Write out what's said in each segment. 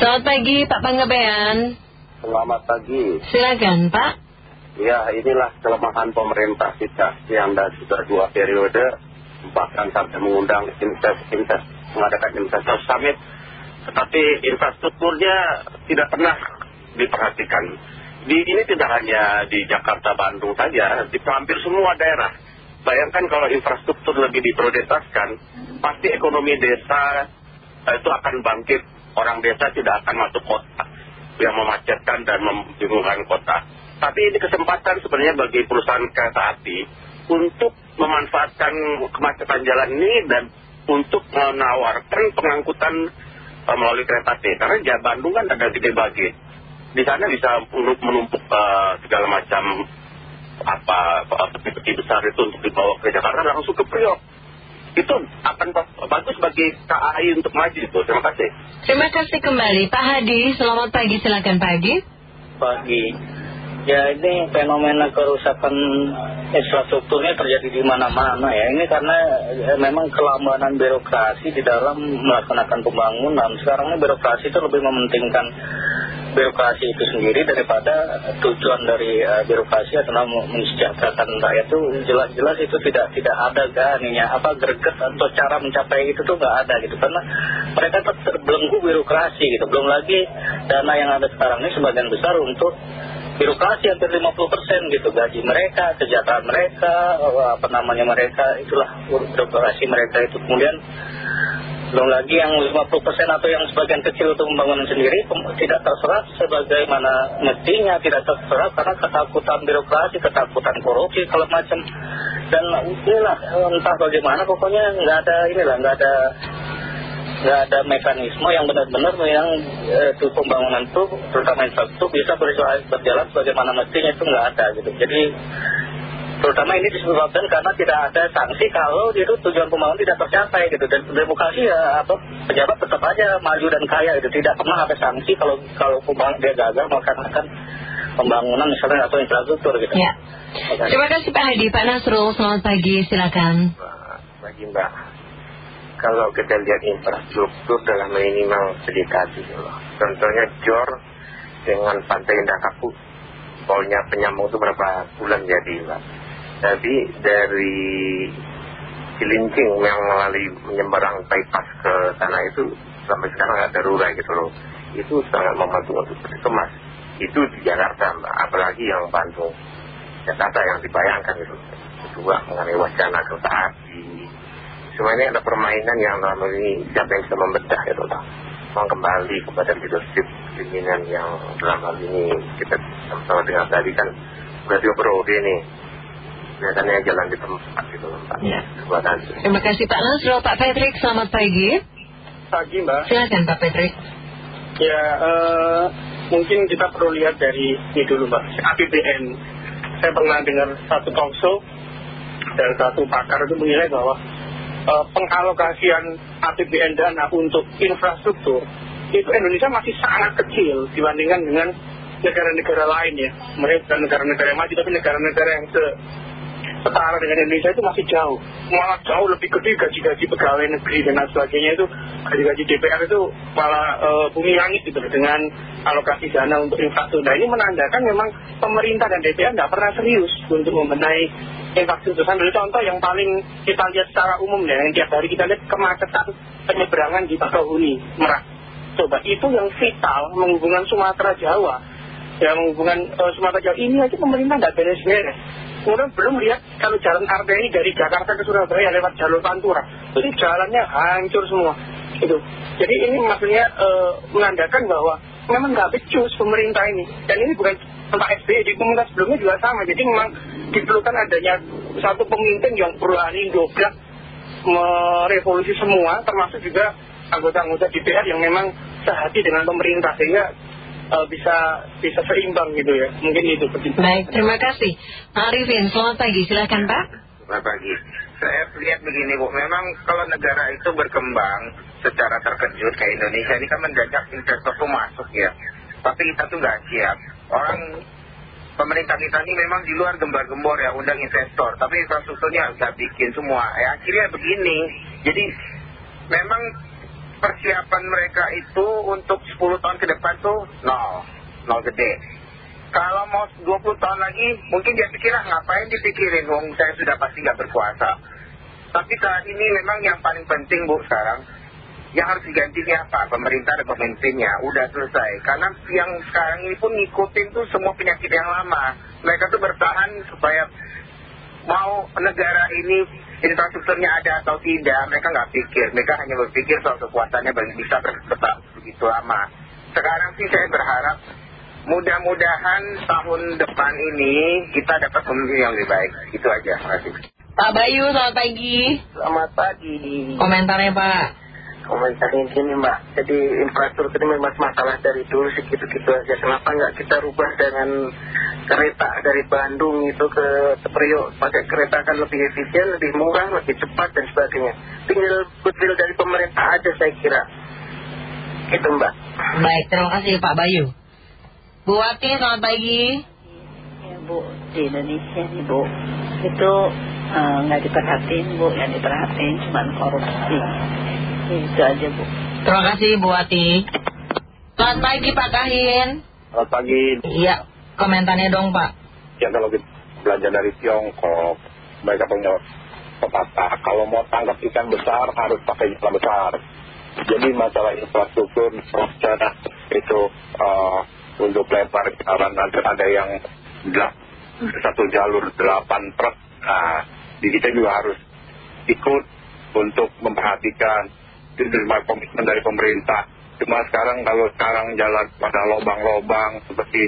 Selamat pagi Pak Panggabean. Selamat pagi. Silakan Pak. Ya inilah kelemahan pemerintah kita yang sudah dua periode bahkan sampai mengundang invest, invest, mengadakan investor summit tetapi infrastrukturnya tidak pernah diperhatikan di, ini tidak hanya di Jakarta, Bandung saja di hampir semua daerah bayangkan kalau infrastruktur lebih diprioritaskan pasti ekonomi desa eh, itu akan bangkit orang desa tidak akan masuk kota yang memacetkan dan membingungkan kota tapi ini kesempatan sebenarnya bagi perusahaan kereta api untuk memanfaatkan kemacetan jalan ini dan untuk menawarkan pengangkutan uh, melalui kereta api. Karena di Bandung kan ada gede bagi. Di sana bisa menumpuk uh, segala macam apa peti-peti besar itu untuk dibawa ke Jakarta langsung ke Priok. Itu akan bagus bagi KAI untuk maju itu. Terima kasih. Terima kasih kembali Pak Hadi. Selamat pagi. Silakan Pak Hadi. Pagi. Ya ini fenomena kerusakan infrastrukturnya terjadi di mana-mana ya. Ini karena ya, memang kelambanan birokrasi di dalam melaksanakan pembangunan. Sekarang ini birokrasi itu lebih mementingkan birokrasi itu sendiri daripada tujuan dari uh, birokrasi adalah mensejahterakan rakyat itu jelas-jelas itu tidak tidak ada ganinya apa greget atau cara mencapai itu tuh nggak ada gitu. Karena mereka tetap terbelenggu birokrasi gitu. Belum lagi dana yang ada sekarang ini sebagian besar untuk birokrasi hampir 50% gitu gaji mereka, kesejahteraan mereka, apa namanya mereka, itulah birokrasi mereka itu. Kemudian belum lagi yang 50% atau yang sebagian kecil untuk pembangunan sendiri tidak terserap sebagaimana mestinya tidak terserap karena ketakutan birokrasi, ketakutan korupsi kalau macam. Dan inilah entah bagaimana pokoknya nggak ada inilah nggak ada nggak ada mekanisme yang benar-benar yang itu eh, pembangunan itu terutama infrastruktur bisa berjalan sebagaimana mestinya itu nggak ada gitu. Jadi terutama ini disebabkan karena tidak ada sanksi kalau itu tujuan pembangunan tidak tercapai gitu. Dan demokrasi ya apa pejabat tetap aja maju dan kaya gitu. Tidak pernah ada sanksi kalau kalau pembangunan dia gagal melaksanakan pembangunan misalnya atau infrastruktur gitu. Ya. terima kasih Pak Hadi. Pak Nasrul selamat pagi. Silakan. Pagi Mbak. Kalau kita lihat infrastruktur dalam minimal sedikit gitu loh. Contohnya Jor dengan Pantai Indah Kapuk, polnya penyambung itu berapa bulan jadi Mbak. Tapi dari Cilincing yang melalui menyeberang bypass ke sana itu sampai sekarang nggak terurai gitu loh. Itu sangat membantu untuk dikemas. Itu di Jakarta apalagi yang Bandung. Jakarta yang dibayangkan gitu. Kedua mengenai wacana kereta api, ini ada permainan yang dalam ini siapa yang bisa membedah itu lah. Kembali kepada leadership keinginan yang dalam hal ini kita sama dengan tadi kan berarti periode ini kelihatannya jalan di tempat gitu Pak. Ya. Terima kasih Pak Nasro. Pak Patrick selamat pagi. Pagi Mbak. Silakan Pak Patrick. Ya uh, mungkin kita perlu lihat dari ini dulu Mbak. APBN. Saya pernah dengar satu talkshow dan satu pakar itu menilai bahwa uh, pengalokasian APBN dana untuk infrastruktur itu Indonesia masih sangat kecil dibandingkan dengan negara-negara lain ya mereka negara-negara yang maju tapi negara-negara yang se setara dengan Indonesia itu masih jauh. Malah jauh lebih gede gaji-gaji pegawai negeri dan lain sebagainya itu gaji-gaji DPR itu malah uh, bumi langit gitu dengan alokasi dana untuk infrastruktur. Nah ini menandakan memang pemerintah dan DPR tidak pernah serius untuk membenahi infrastruktur. Sambil contoh yang paling kita lihat secara umum ya yang tiap hari kita lihat kemacetan penyeberangan di Bakauheni Merak. Coba itu yang vital menghubungkan Sumatera Jawa. Yang menghubungkan uh, Sumatera Jawa. Ini aja pemerintah tidak beres-beres kemudian belum lihat kalau jalan arteri dari Jakarta ke Surabaya lewat jalur Pantura. Itu jalannya hancur semua itu jadi ini maksudnya uh, menandakan bahwa memang nggak becus pemerintah ini. Dan ini bukan tentang SBY di pemerintah sebelumnya juga sama. Jadi memang diperlukan adanya satu pemimpin yang berani dobrak merevolusi semua termasuk juga anggota-anggota DPR yang memang sehati dengan pemerintah. Sehingga uh, bisa bisa seimbang gitu ya. Mungkin itu penting. Baik, terima kasih. Pak Arifin, selamat pagi. Silakan Pak. Selamat pagi. Saya lihat begini Bu, memang kalau negara itu berkembang secara terkejut kayak Indonesia ini kan mendadak investor tuh masuk ya. Tapi kita tuh nggak siap. Orang pemerintah kita ini memang di luar gembar-gembor ya undang investor. Tapi infrastrukturnya nggak bikin semua. Ya akhirnya begini. Jadi memang persiapan mereka itu untuk 10 tahun ke depan tuh nol, nol gede. Kalau mau 20 tahun lagi, mungkin dia pikir ah ngapain dipikirin, wong saya sudah pasti nggak berkuasa. Tapi saat ini memang yang paling penting Bu sekarang, yang harus digantinya apa? Pemerintah dan pemimpinnya, udah selesai. Karena yang sekarang ini pun ngikutin tuh semua penyakit yang lama. Mereka tuh bertahan supaya mau negara ini infrastrukturnya ada atau tidak, mereka nggak pikir. Mereka hanya berpikir soal kekuatannya bisa bertetap begitu lama. Sekarang sih saya berharap mudah-mudahan tahun depan ini kita dapat pemimpin yang lebih baik. Itu aja, terima kasih. Pak Bayu, selamat pagi. Selamat pagi. Komentarnya Pak. Komentarnya gini Mbak, jadi infrastruktur ini memang masalah dari dulu segitu-gitu aja. Kenapa nggak kita rubah dengan kereta dari Bandung itu ke Priok pakai kereta kan lebih efisien, lebih murah, lebih cepat dan sebagainya. Tinggal goodwill dari pemerintah aja saya kira. Itu Mbak. Baik, terima kasih Pak Bayu. Bu Wati, selamat pagi. Ya Bu, di Indonesia nih Bu, itu nggak diperhatiin Bu, yang diperhatiin cuma korupsi. Itu aja Bu. Terima kasih Bu Wati. Selamat pagi Pak Kahin. Selamat pagi. Iya, komentarnya dong Pak. Ya kalau kita belajar dari Tiongkok, mereka punya pepatah, kalau mau tangkap ikan besar harus pakai ikan besar. Jadi masalah infrastruktur, rencana itu uh, untuk lebar jalan nanti ada yang gelap, satu jalur delapan truk. Nah, di kita juga harus ikut untuk memperhatikan itu dari komitmen dari pemerintah. Cuma sekarang kalau sekarang jalan pada lobang-lobang seperti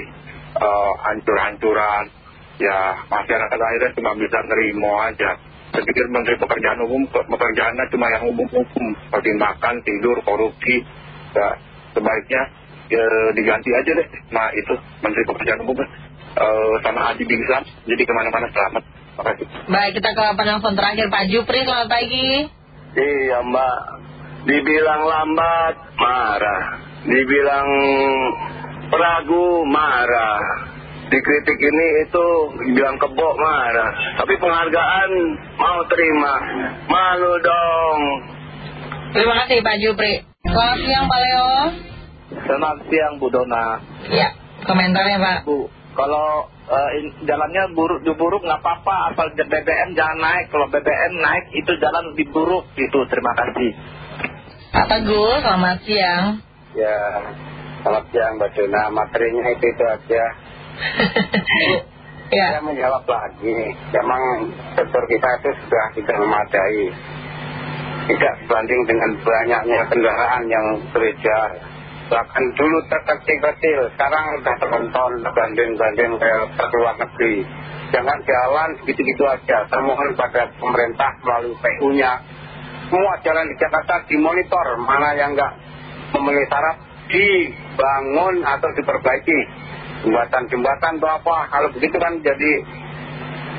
uh, hancur-hancuran, ya masyarakat akhirnya cuma bisa nerimo aja. Saya pikir Menteri Pekerjaan Umum, pekerjaannya cuma yang umum-umum, seperti makan, tidur, korupsi. Ya, sebaiknya ya, diganti aja deh. Nah itu Menteri Pekerjaan Umum uh, sama Haji Bingsan, jadi ke mana-mana selamat. Terima kasih. Baik, kita ke penelpon terakhir Pak Jupri, selamat pagi. Iya Mbak, dibilang lambat marah, dibilang ragu marah, dikritik ini itu bilang kebok marah, tapi penghargaan mau terima, malu dong. Terima kasih Pak Jupri. Selamat siang Pak Leo. Selamat siang Bu Dona. Iya, komentarnya Pak. Bu, kalau uh, jalannya buruk diburuk nggak apa-apa asal BBM jangan naik. Kalau BBM naik itu jalan lebih buruk gitu. Terima kasih. Pak Teguh, selamat siang. Ya, selamat siang Mbak Dona. Materinya itu itu aja. ya. Saya menjawab lagi. Memang sektor kita itu sudah tidak memadai. Tidak sebanding dengan banyaknya kendaraan yang beredar. Bahkan dulu terkecil-kecil, sekarang sudah terkontrol banding-banding ke luar negeri. Jangan jalan segitu-gitu aja. Saya mohon pada pemerintah melalui PU-nya. Semua jalan di Jakarta dimonitor, mana yang nggak memenuhi syarat dibangun atau diperbaiki. Jembatan-jembatan atau apa, kalau begitu kan jadi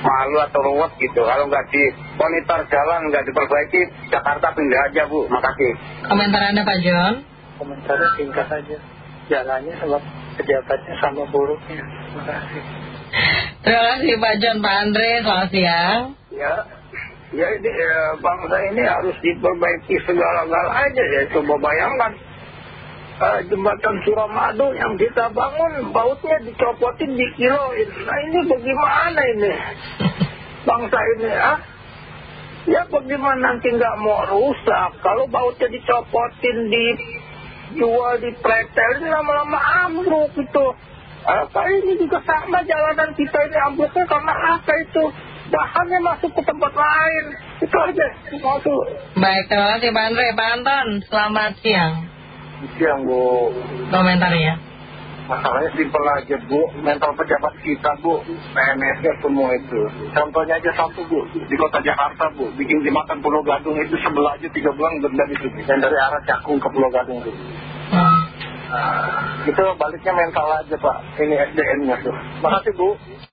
malu atau ruwet gitu. Kalau nggak dimonitor jalan, nggak diperbaiki, Jakarta pindah aja Bu. Makasih. Komentar Anda Pak John? Komentarnya singkat saja. Jalannya sama pejabatnya sama buruknya. Terima kasih. Terima kasih Pak John, Pak Andre, selamat siang. Ya, ya ini ya, bangsa ini harus diperbaiki segala-galanya ya. Coba bayangkan eh, jembatan Suramadu yang kita bangun bautnya dicopotin dikiloin. Nah ini bagaimana ini bangsa ini ah? Ya bagaimana nanti nggak mau rusak kalau bautnya dicopotin dijual ini lama-lama ambruk itu. Kali ini juga sama jalanan kita ini ambruknya karena apa itu? Bahannya masuk ke tempat lain. Itu aja. Masuk. Baik, terima kasih Pak Andre. Pak Anton, selamat siang. Siang Bu. Komentarnya. Masalahnya simpel aja Bu, mental pejabat kita Bu, PNS-nya semua itu. Contohnya aja satu Bu, di kota Jakarta Bu, bikin jembatan Pulau Gadung itu sebelah aja tiga bulan denda sini. Dan dari arah Cakung ke Pulau Gadung itu. Hmm. Nah, itu baliknya mental aja Pak, ini SDM-nya tuh. Makasih Bu.